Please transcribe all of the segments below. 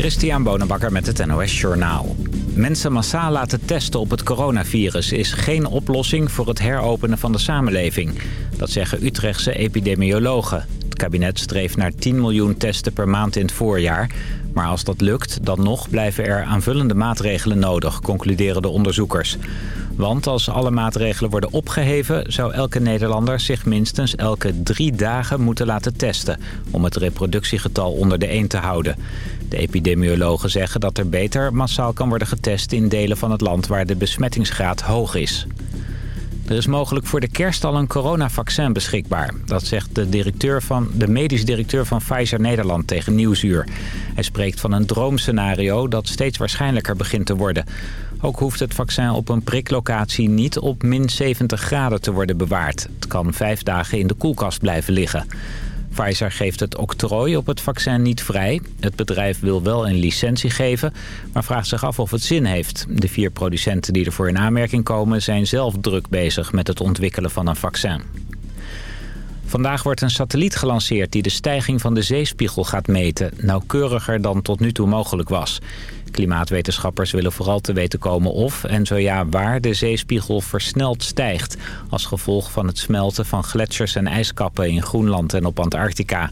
Christian Bonenbakker met het NOS Journaal. Mensen massaal laten testen op het coronavirus is geen oplossing voor het heropenen van de samenleving. Dat zeggen Utrechtse epidemiologen. Het kabinet streeft naar 10 miljoen testen per maand in het voorjaar. Maar als dat lukt, dan nog blijven er aanvullende maatregelen nodig, concluderen de onderzoekers. Want als alle maatregelen worden opgeheven... zou elke Nederlander zich minstens elke drie dagen moeten laten testen... om het reproductiegetal onder de 1 te houden. De epidemiologen zeggen dat er beter massaal kan worden getest... in delen van het land waar de besmettingsgraad hoog is. Er is mogelijk voor de kerst al een coronavaccin beschikbaar. Dat zegt de, directeur van, de medisch directeur van Pfizer Nederland tegen Nieuwsuur. Hij spreekt van een droomscenario dat steeds waarschijnlijker begint te worden. Ook hoeft het vaccin op een priklocatie niet op min 70 graden te worden bewaard. Het kan vijf dagen in de koelkast blijven liggen. Pfizer geeft het octrooi op het vaccin niet vrij. Het bedrijf wil wel een licentie geven, maar vraagt zich af of het zin heeft. De vier producenten die ervoor in aanmerking komen zijn zelf druk bezig met het ontwikkelen van een vaccin. Vandaag wordt een satelliet gelanceerd die de stijging van de zeespiegel gaat meten. Nauwkeuriger dan tot nu toe mogelijk was. Klimaatwetenschappers willen vooral te weten komen of en zo ja waar de zeespiegel versneld stijgt. Als gevolg van het smelten van gletsjers en ijskappen in Groenland en op Antarctica.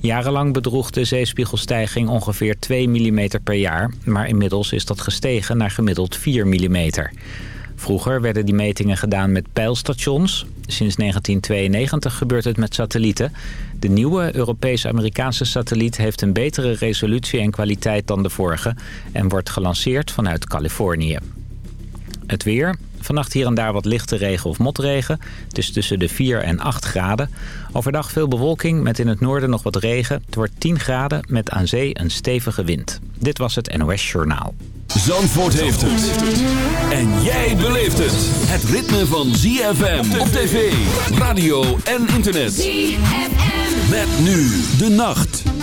Jarenlang bedroeg de zeespiegelstijging ongeveer 2 mm per jaar. Maar inmiddels is dat gestegen naar gemiddeld 4 mm. Vroeger werden die metingen gedaan met pijlstations. Sinds 1992 gebeurt het met satellieten. De nieuwe Europese-Amerikaanse satelliet heeft een betere resolutie en kwaliteit dan de vorige... en wordt gelanceerd vanuit Californië. Het weer. Vannacht hier en daar wat lichte regen of motregen. Het is tussen de 4 en 8 graden. Overdag veel bewolking met in het noorden nog wat regen. Het wordt 10 graden met aan zee een stevige wind. Dit was het NOS Journaal. Zandvoort heeft het. En jij beleeft het. Het ritme van ZFM op tv, radio en internet. ZFM. Met nu de nacht.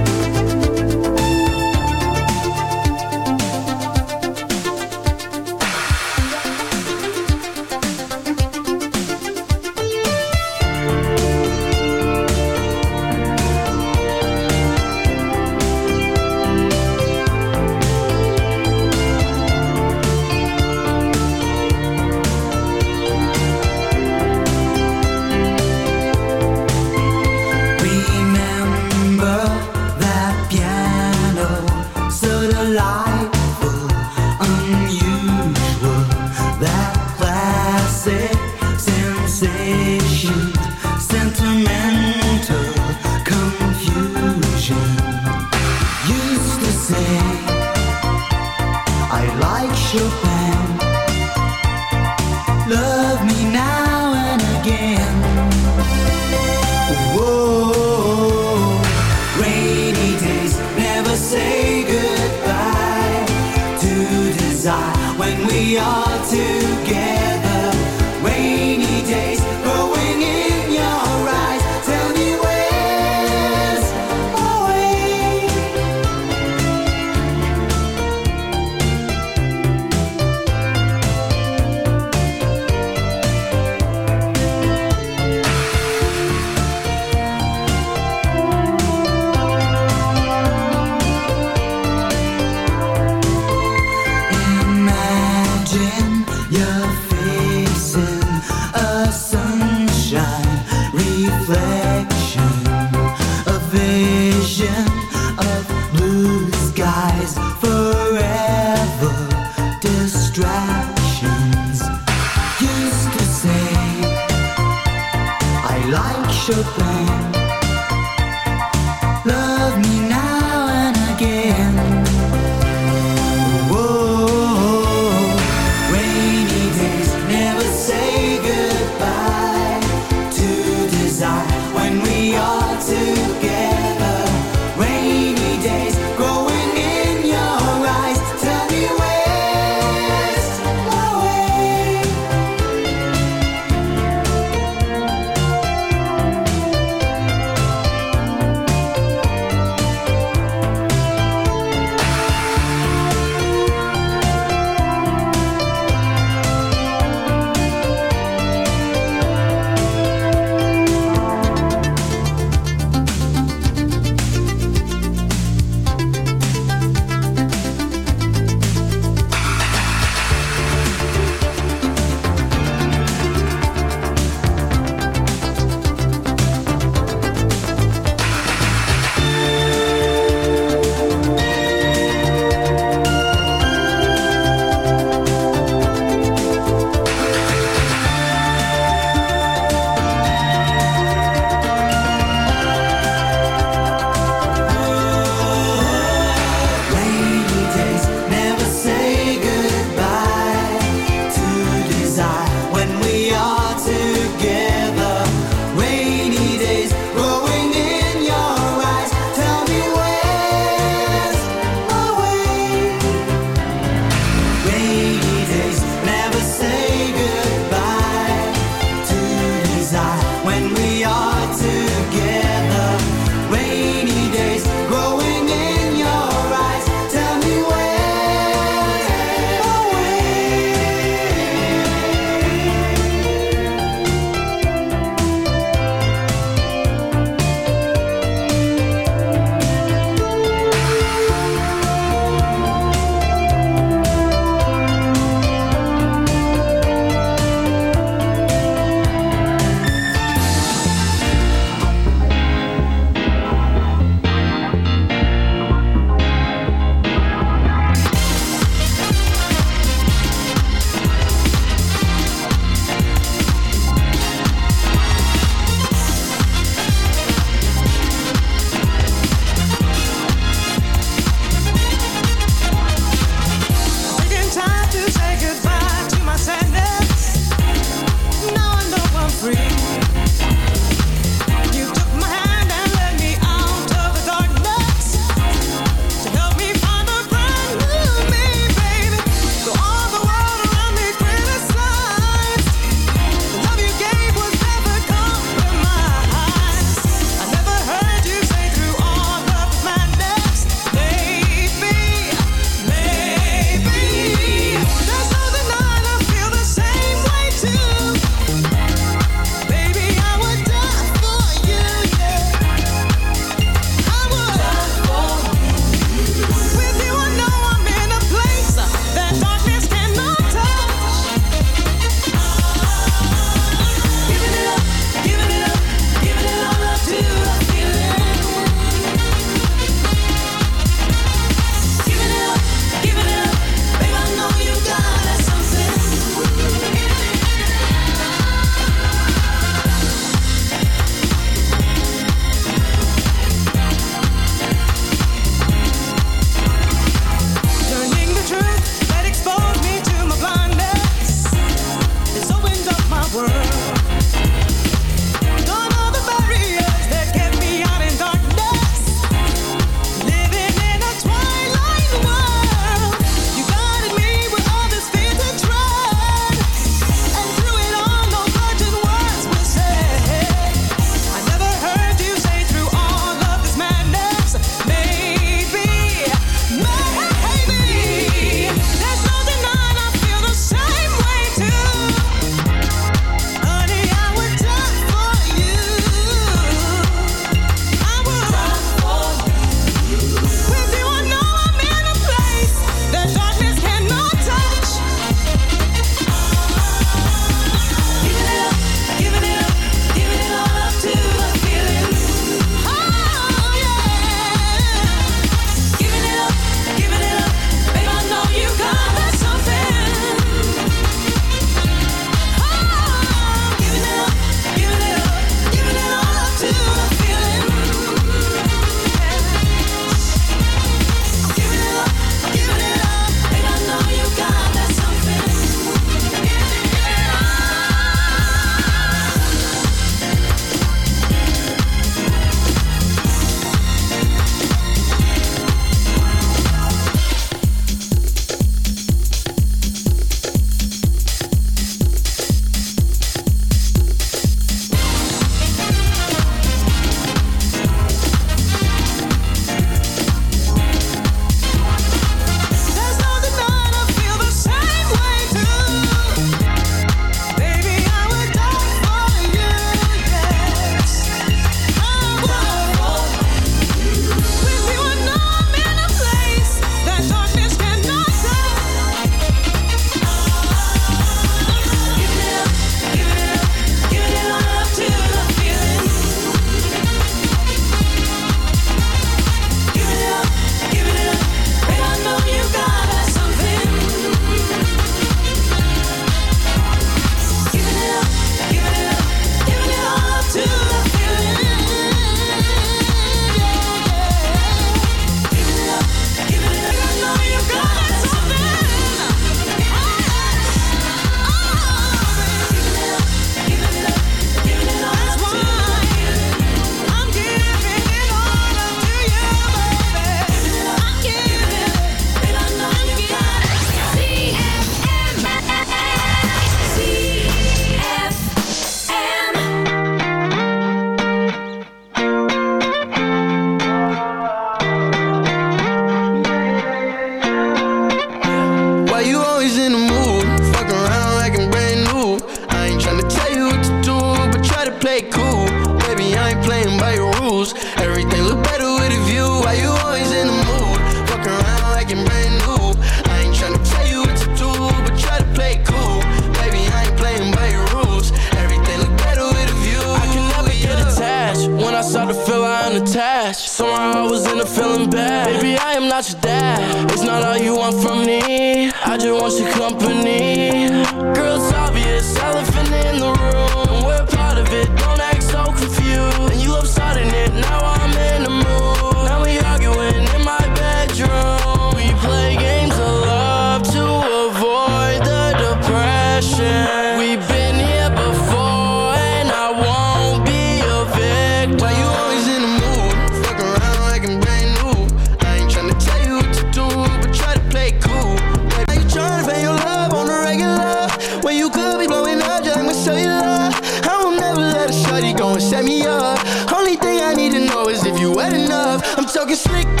Slick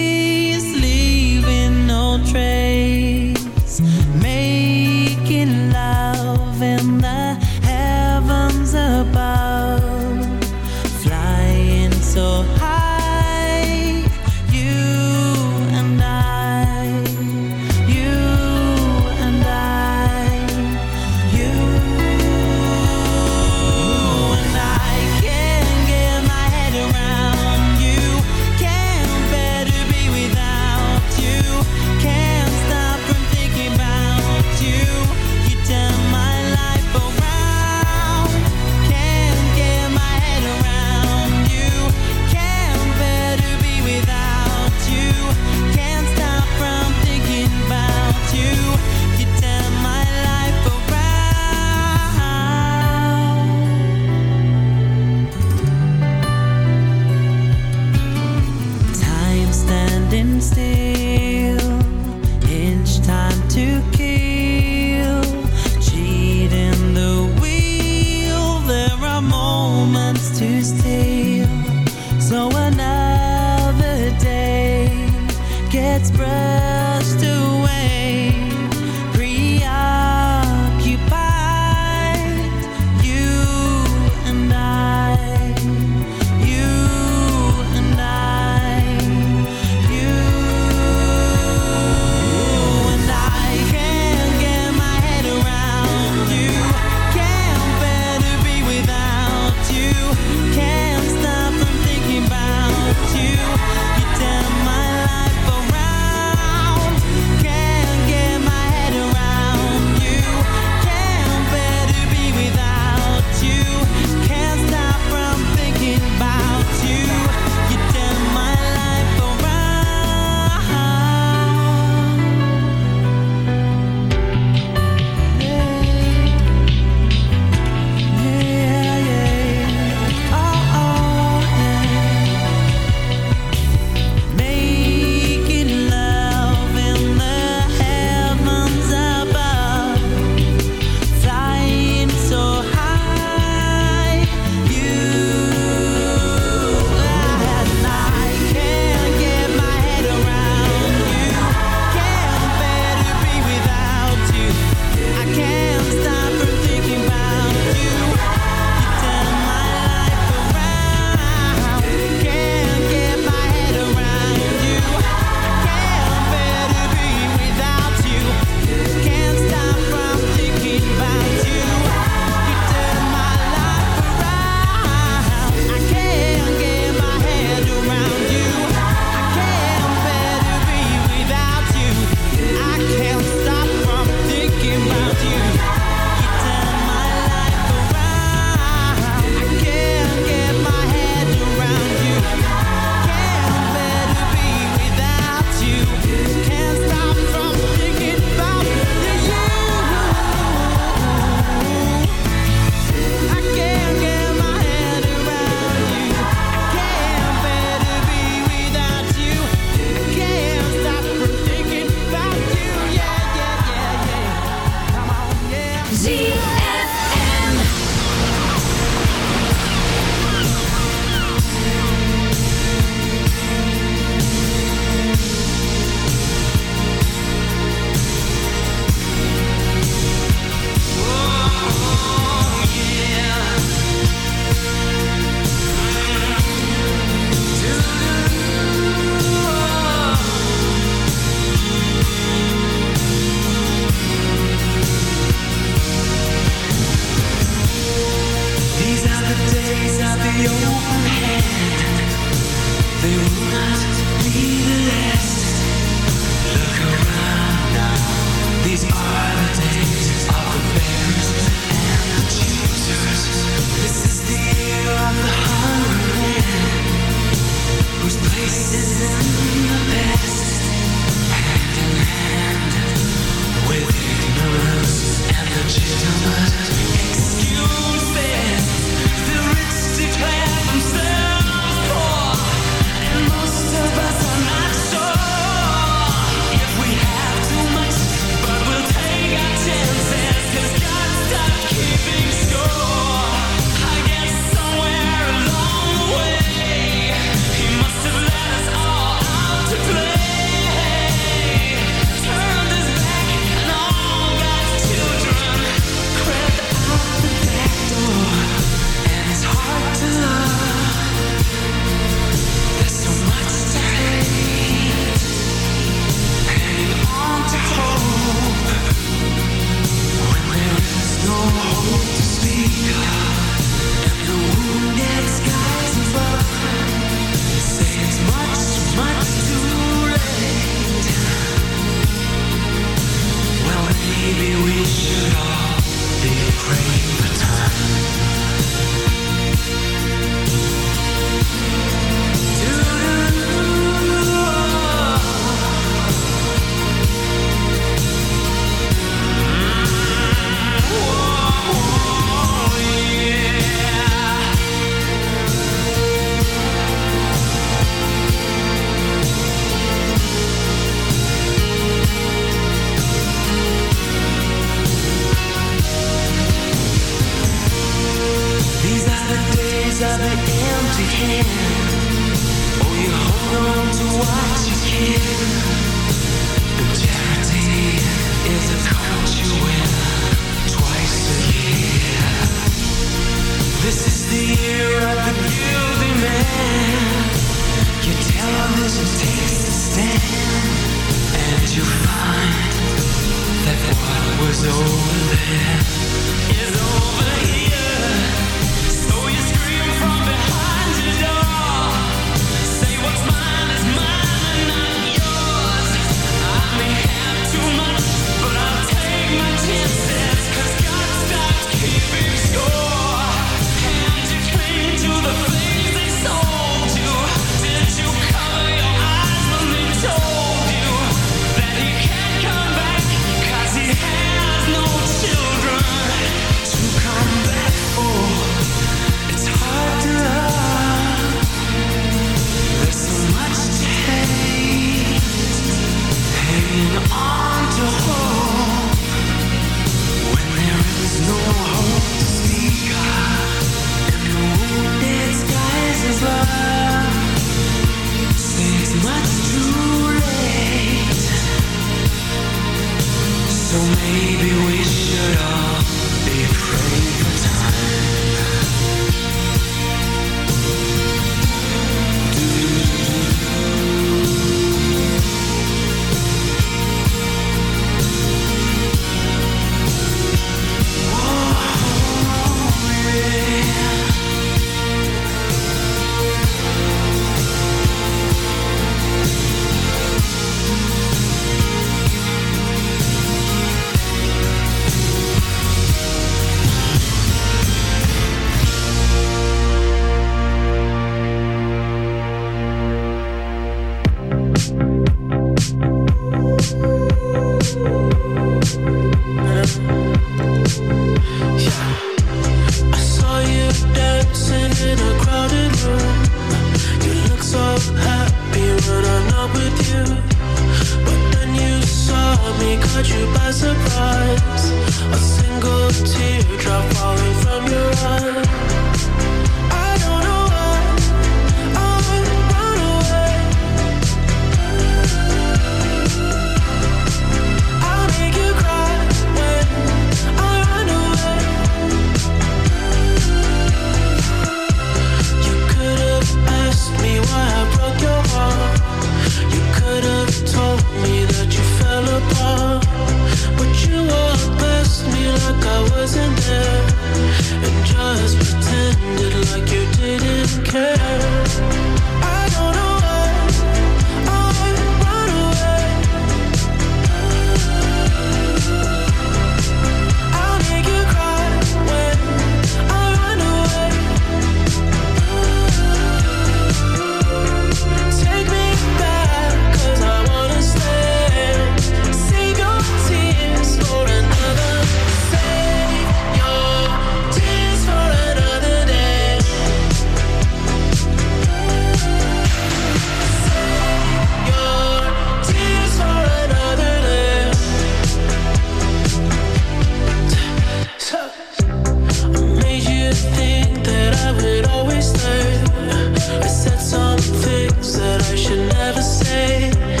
never say.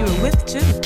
you were with too.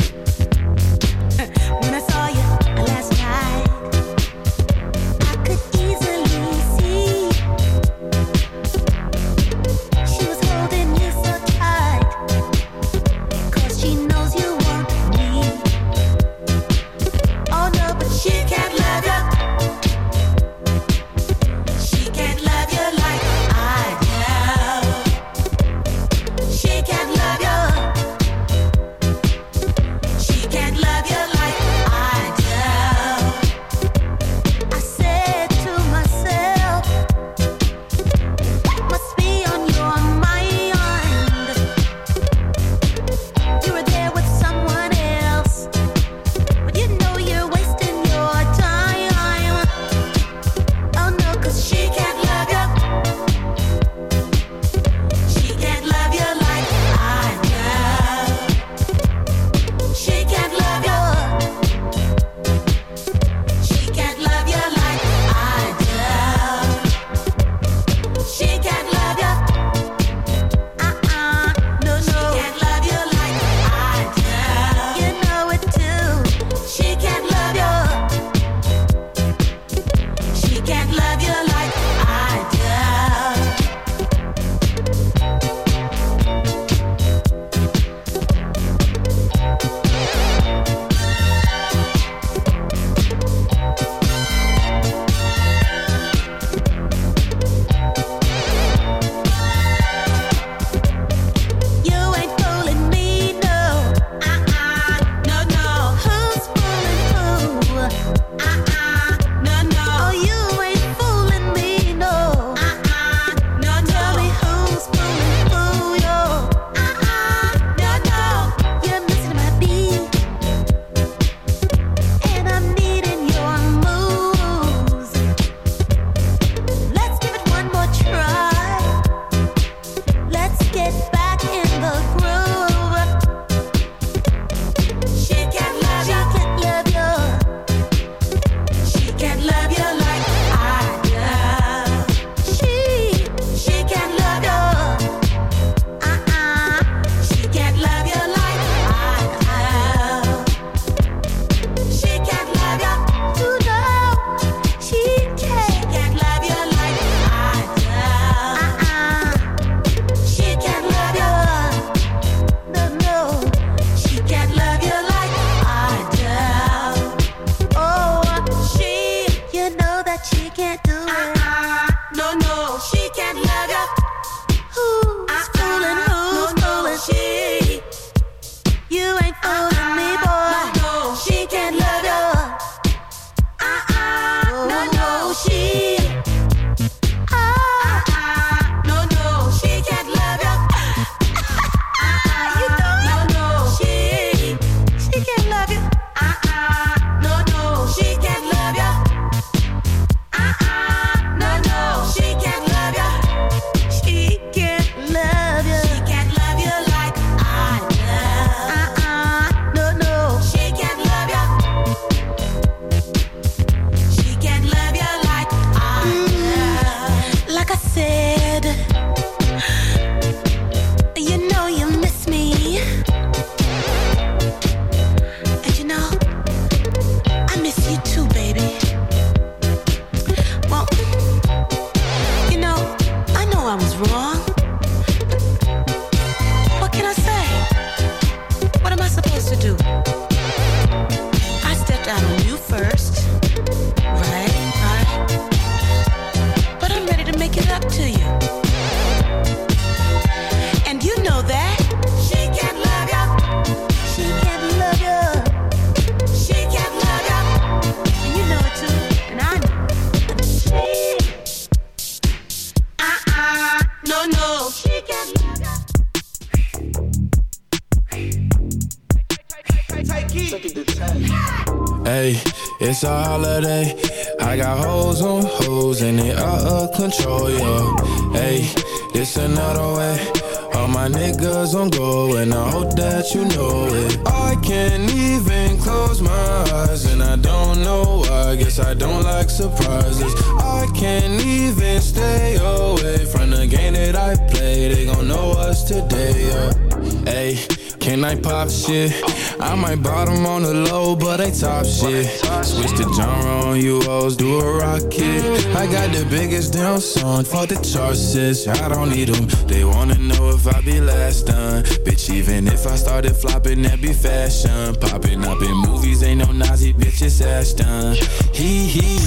Pop shit? I might bottom on the low, but I top shit. Switch the genre on you hoes, do a rocket. I got the biggest damn song for the sis. I don't need them. They wanna know if I be last done. Bitch, even if I started flopping, that be fashion. Popping up in movies, ain't no Nazi bitches ass done. Hee hee.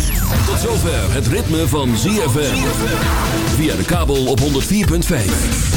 Tot zover het ritme van ZFM. Via de kabel op 104.5.